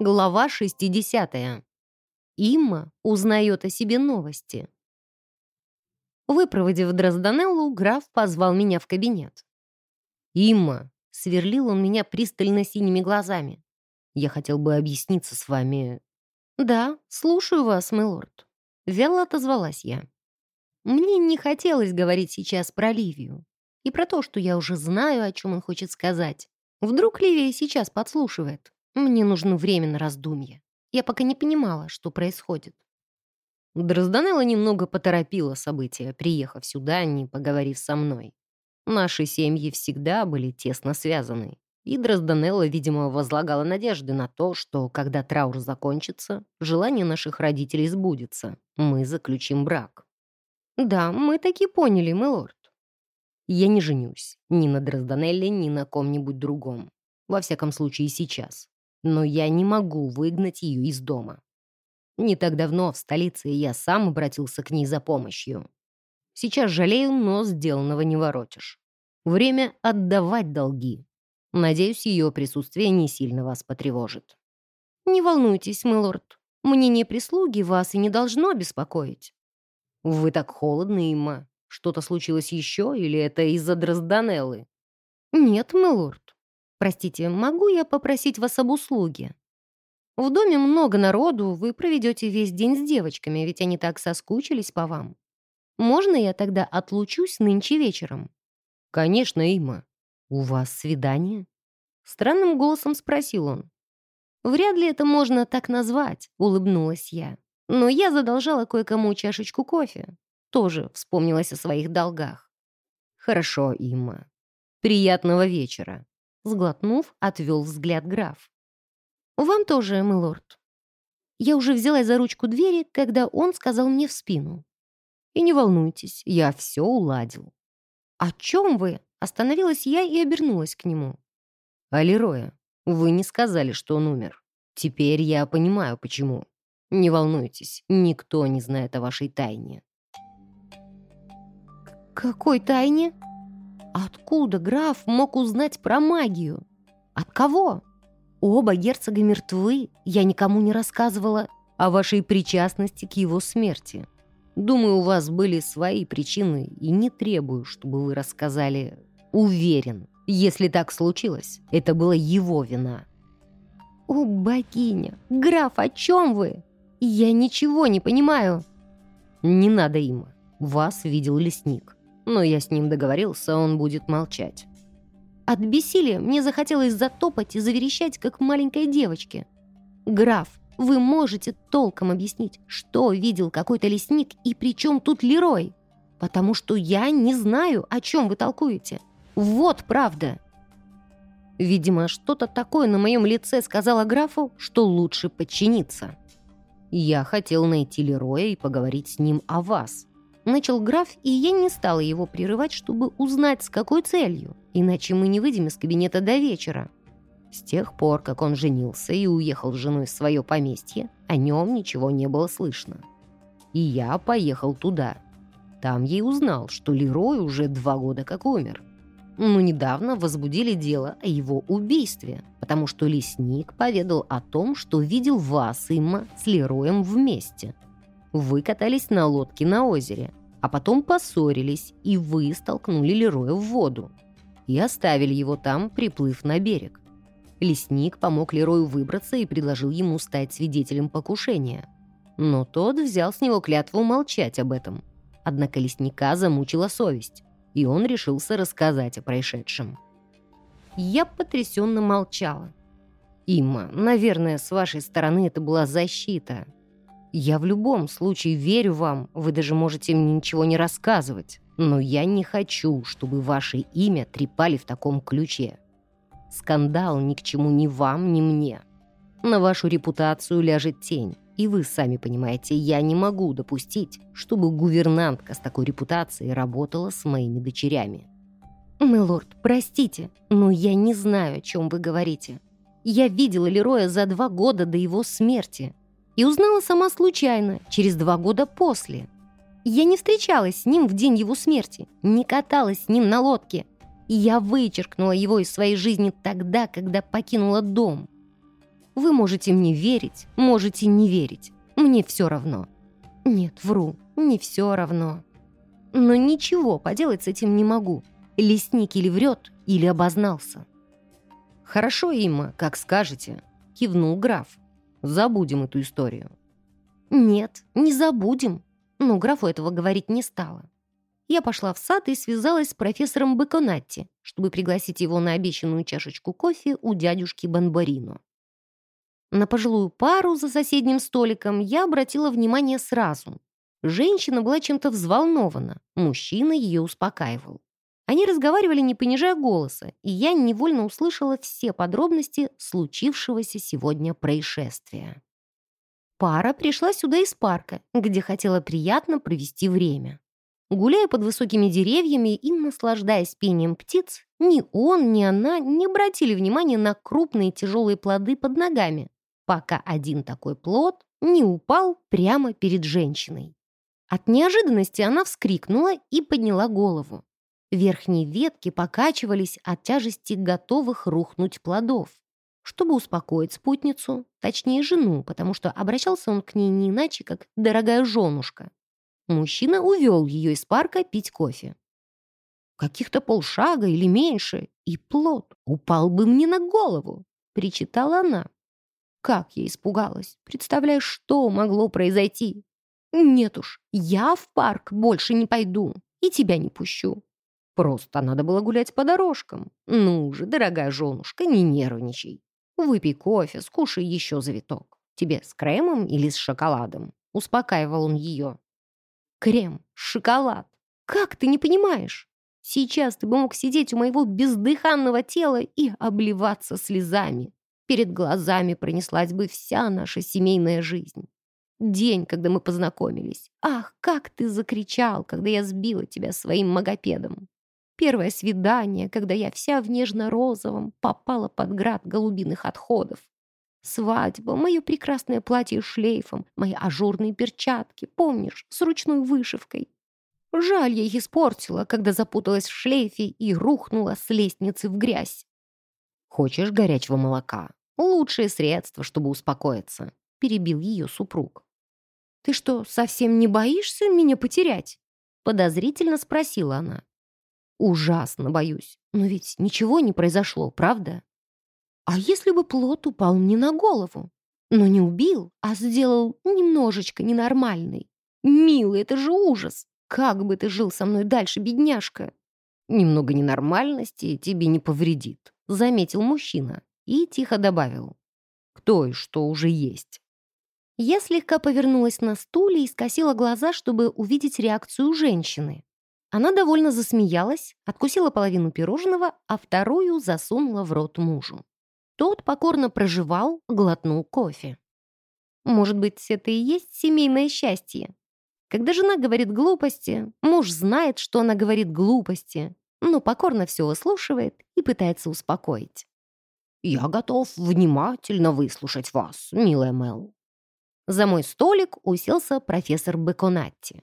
Глава 60. Имма узнает о себе новости. Выпроводив Дрозданеллу, граф позвал меня в кабинет. «Имма», — сверлил он меня пристально синими глазами, «я хотел бы объясниться с вами». «Да, слушаю вас, милорд», — вяло отозвалась я. Мне не хотелось говорить сейчас про Ливию и про то, что я уже знаю, о чем он хочет сказать. Вдруг Ливия сейчас подслушивает. Мне нужно время на раздумье. Я пока не понимала, что происходит. Дрозданелла немного поторопила события, приехав сюда, не поговорив со мной. Наши семьи всегда были тесно связаны, и Дрозданелла, видимо, возлагала надежды на то, что, когда траур закончится, желание наших родителей сбудется, мы заключим брак. «Да, мы таки поняли, милорд». «Я не женюсь ни на Дрозданелле, ни на ком-нибудь другом. Во всяком случае, сейчас но я не могу выгнать ее из дома. Не так давно в столице я сам обратился к ней за помощью. Сейчас жалею, но сделанного не воротишь. Время отдавать долги. Надеюсь, ее присутствие не сильно вас потревожит. Не волнуйтесь, милорд. Мнение прислуги вас и не должно беспокоить. Вы так холодны, Имма. Что-то случилось еще, или это из-за Дрозданеллы? Нет, милорд. Простите, могу я попросить вас об услуге? В доме много народу, вы проведете весь день с девочками, ведь они так соскучились по вам. Можно я тогда отлучусь нынче вечером? Конечно, Има. У вас свидание? Странным голосом спросил он. Вряд ли это можно так назвать, улыбнулась я. Но я задолжала кое-кому чашечку кофе. Тоже вспомнилась о своих долгах. Хорошо, Има. Приятного вечера. Сглотнув, отвел взгляд граф. «Вам тоже, милорд». Я уже взялась за ручку двери, когда он сказал мне в спину. «И не волнуйтесь, я все уладил». «О чем вы?» Остановилась я и обернулась к нему. «Алироя, вы не сказали, что он умер. Теперь я понимаю, почему. Не волнуйтесь, никто не знает о вашей тайне». «Какой тайне?» Откуда граф мог узнать про магию? От кого? Оба герцога мертвы, я никому не рассказывала о вашей причастности к его смерти. Думаю, у вас были свои причины, и не требую, чтобы вы рассказали. Уверен, если так случилось, это была его вина. О, богиня! Граф, о чем вы? Я ничего не понимаю. Не надо им. Вас видел лесник но я с ним договорился, он будет молчать. От бессилия мне захотелось затопать и заверещать, как маленькой девочке. «Граф, вы можете толком объяснить, что видел какой-то лесник и при чем тут Лерой? Потому что я не знаю, о чем вы толкуете. Вот правда!» Видимо, что-то такое на моем лице сказала графу, что лучше подчиниться. Я хотел найти Лероя и поговорить с ним о вас. Начал граф, и я не стала его прерывать, чтобы узнать, с какой целью, иначе мы не выйдем из кабинета до вечера. С тех пор, как он женился и уехал с женой в свое поместье, о нем ничего не было слышно. И я поехал туда. Там я и узнал, что Лерой уже два года как умер. Но недавно возбудили дело о его убийстве, потому что лесник поведал о том, что видел вас, Имма, с Лероем вместе – вы катались на лодке на озере, а потом поссорились, и вы столкнули Лероя в воду. И оставили его там, приплыв на берег. Лесник помог Лерою выбраться и предложил ему стать свидетелем покушения. Но тот взял с него клятву молчать об этом. Однако лесника замучила совесть, и он решился рассказать о происшедшем. Я потрясенно молчала. «Имма, наверное, с вашей стороны это была защита. Я в любом случае верю вам, вы даже можете мне ничего не рассказывать. Но я не хочу, чтобы ваше имя трепали в таком ключе. Скандал ни к чему ни вам, ни мне. На вашу репутацию ляжет тень. И вы сами понимаете, я не могу допустить, чтобы гувернантка с такой репутацией работала с моими дочерями. «Милорд, простите, но я не знаю, о чем вы говорите. Я видела Лероя за два года до его смерти и узнала сама случайно, через два года после. Я не встречалась с ним в день его смерти, не каталась с ним на лодке. И я вычеркнула его из своей жизни тогда, когда покинула дом. Вы можете мне верить, можете не верить. Мне все равно. Нет, вру, не все равно. Но ничего поделать с этим не могу. Лесник или врет, или обознался. «Хорошо, Имма, как скажете», — кивнул граф. «Забудем эту историю». «Нет, не забудем», но графу этого говорить не стала. Я пошла в сад и связалась с профессором Беконатти, чтобы пригласить его на обещанную чашечку кофе у дядюшки Банбарино. На пожилую пару за соседним столиком я обратила внимание сразу. Женщина была чем-то взволнована, мужчина ее успокаивал. Они разговаривали, не понижая голоса, и я невольно услышала все подробности случившегося сегодня происшествия. Пара пришла сюда из парка, где хотела приятно провести время. Гуляя под высокими деревьями и наслаждаясь пением птиц, ни он, ни она не обратили внимания на крупные тяжелые плоды под ногами, пока один такой плод не упал прямо перед женщиной. От неожиданности она вскрикнула и подняла голову. Верхние ветки покачивались от тяжести готовых рухнуть плодов. Чтобы успокоить спутницу, точнее жену, потому что обращался он к ней не иначе, как «дорогая женушка». Мужчина увел ее из парка пить кофе. «Каких-то полшага или меньше, и плод упал бы мне на голову», — причитала она. Как я испугалась. Представляешь, что могло произойти? Нет уж, я в парк больше не пойду и тебя не пущу. Просто надо было гулять по дорожкам. Ну же, дорогая женушка, не нервничай. Выпей кофе, скушай еще завиток. Тебе с кремом или с шоколадом?» Успокаивал он ее. «Крем, шоколад. Как ты не понимаешь? Сейчас ты бы мог сидеть у моего бездыханного тела и обливаться слезами. Перед глазами пронеслась бы вся наша семейная жизнь. День, когда мы познакомились. Ах, как ты закричал, когда я сбила тебя своим магопедом. Первое свидание, когда я вся в нежно-розовом попала под град голубиных отходов. Свадьба, мое прекрасное платье с шлейфом, мои ажурные перчатки, помнишь, с ручной вышивкой. Жаль, я их испортила, когда запуталась в шлейфе и рухнула с лестницы в грязь. «Хочешь горячего молока? Лучшее средство, чтобы успокоиться», — перебил ее супруг. «Ты что, совсем не боишься меня потерять?» — подозрительно спросила она. Ужасно боюсь. Но ведь ничего не произошло, правда? А если бы плод упал мне на голову? Но не убил, а сделал немножечко ненормальный. Милый, это же ужас! Как бы ты жил со мной дальше, бедняжка? Немного ненормальности тебе не повредит, заметил мужчина и тихо добавил. Кто и что уже есть. Я слегка повернулась на стуле и скосила глаза, чтобы увидеть реакцию женщины. Она довольно засмеялась, откусила половину пирожного, а вторую засунула в рот мужу. Тот покорно проживал, глотнул кофе. Может быть, это и есть семейное счастье? Когда жена говорит глупости, муж знает, что она говорит глупости, но покорно все выслушивает и пытается успокоить. «Я готов внимательно выслушать вас, милая Мел». За мой столик уселся профессор Беконатти.